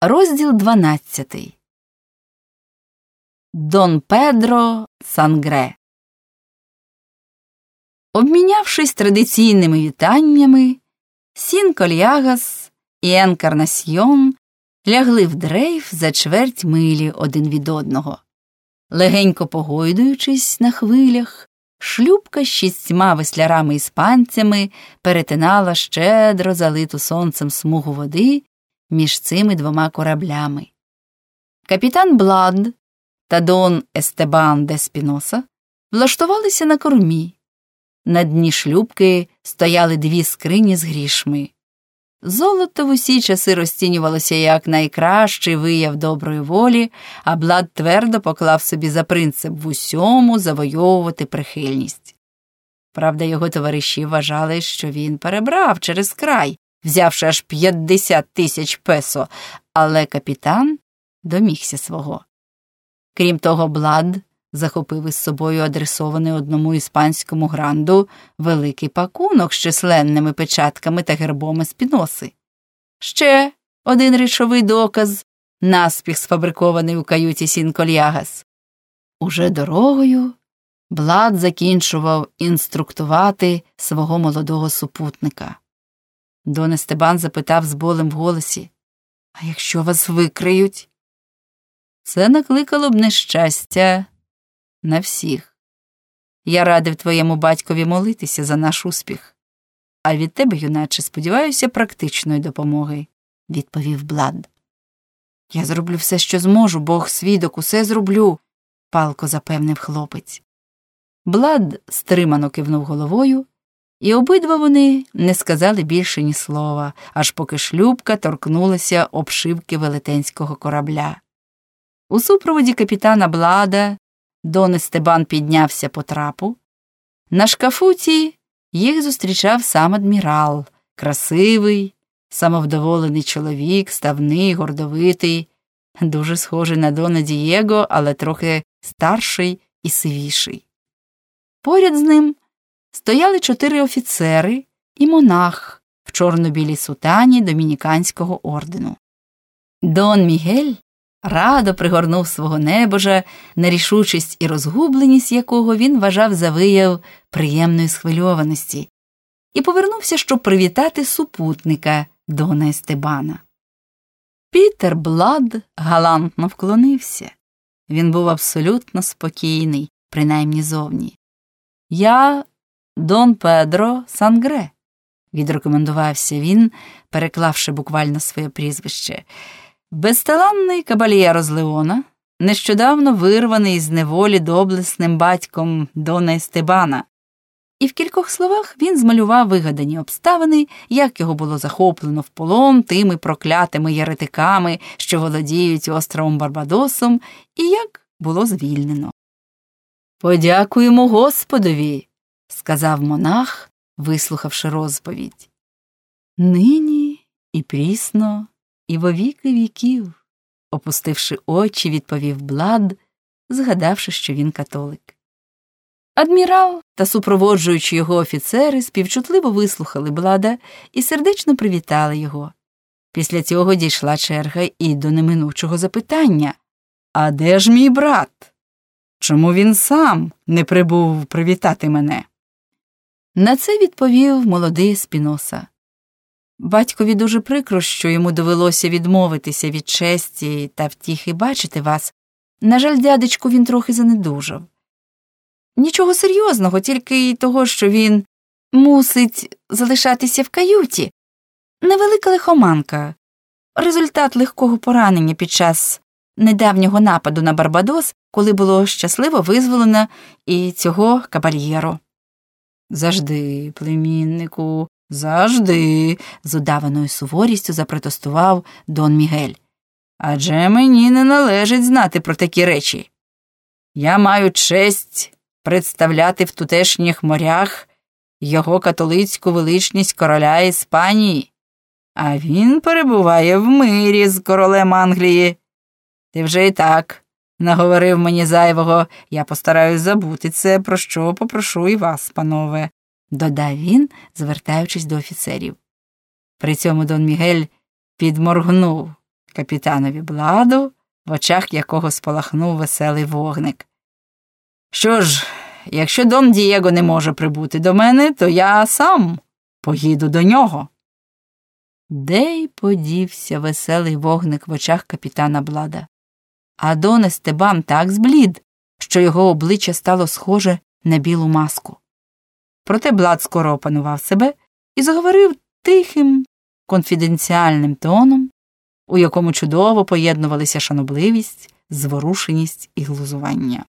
Розділ 12. Дон Педро Сангре. Обмінявшись традиційними вітаннями, Сін Кольягас і Енкарнасьйон лягли в дрейф за чверть милі один від одного. Легенько погойдуючись на хвилях, шлюбка з шістьма веслярами іспанцями перетинала щедро залиту сонцем смугу води між цими двома кораблями. Капітан Блад та Дон Естебан де Спіноса влаштувалися на кормі. На дні шлюбки стояли дві скрині з грішми. Золото в усі часи розцінювалося як найкращий вияв доброї волі, а Блад твердо поклав собі за принцип в усьому завойовувати прихильність. Правда, його товариші вважали, що він перебрав через край, взявши аж 50 тисяч песо, але капітан домігся свого. Крім того, Блад захопив із собою адресований одному іспанському гранду великий пакунок з численними печатками та гербом спіноси. Ще один речовий доказ, наспіх сфабрикований у каюті Сінкольягас. Уже дорогою Блад закінчував інструктувати свого молодого супутника. Дон Естебан запитав з болем в голосі А якщо вас викриють? Це накликало б нещастя на всіх. Я радив твоєму батькові молитися за наш успіх. А від тебе, юначе, сподіваюся, практичної допомоги, відповів Блад. Я зроблю все, що зможу, Бог свідок, усе зроблю, палко запевнив хлопець. Блад стримано кивнув головою, і обидва вони не сказали більше ні слова, аж поки шлюбка торкнулася обшивки велетенського корабля. У супроводі капітана Блада Дон Естебан піднявся по трапу. На шкафуті їх зустрічав сам адмірал, красивий, самовдоволений чоловік, ставний, гордовитий, дуже схожий на Дона Дієго, але трохи старший і сивіший. Поряд з ним стояли чотири офіцери і монах в чорно-білій сутані домініканського ордену. Дон Мігель радо пригорнув свого небожа, нерішучість і розгубленість якого він вважав за вияв приємної схвильованості, і повернувся, щоб привітати супутника Дона Естебана. Пітер Блад галантно вклонився. Він був абсолютно спокійний, принаймні зовні. Я Дон Педро Сангре, відрекомендувався він, переклавши буквально своє прізвище. Безталанний кабальєро з Леона, нещодавно вирваний із неволі доблесним батьком Дона Естебана, і в кількох словах він змалював вигадані обставини, як його було захоплено в полон тими проклятими єретиками, що володіють островом Барбадосом, і як було звільнено. Подякуємо Господові, сказав монах, вислухавши розповідь. Нині і прісно і во віки віків, опустивши очі, відповів Блад, згадавши, що він католик. Адмірал та супроводжуючи його офіцери співчутливо вислухали Блада і сердечно привітали його. Після цього дійшла черга і до неминучого запитання А де ж мій брат? Чому він сам не прибув привітати мене? На це відповів молодий Спіноса. Батькові дуже прикро, що йому довелося відмовитися від честі та втіхи бачити вас. На жаль, дядечку, він трохи занедужав. Нічого серйозного, тільки й того, що він мусить залишатися в каюті. Невелика лихоманка, результат легкого поранення під час недавнього нападу на Барбадос, коли було щасливо визволено і цього кабальєро. Завжди, племіннику, Завжди, з удаваною суворістю запротестував Дон Мігель. Адже мені не належить знати про такі речі. Я маю честь представляти в тутешніх морях його католицьку величність короля Іспанії, а він перебуває в мирі з королем Англії. Ти вже і так наговорив мені зайвого, я постараюсь забути це, про що попрошу і вас, панове додав він, звертаючись до офіцерів. При цьому Дон Мігель підморгнув капітанові бладу, в очах якого спалахнув веселий вогник. Що ж, якщо Дон Дієго не може прибути до мене, то я сам поїду до нього. Де й подівся веселий вогник в очах капітана Блада. А Дон Естебан так зблід, що його обличчя стало схоже на білу маску. Проте Блад скоро опанував себе і заговорив тихим, конфіденціальним тоном, у якому чудово поєднувалися шанобливість, зворушеність і глузування.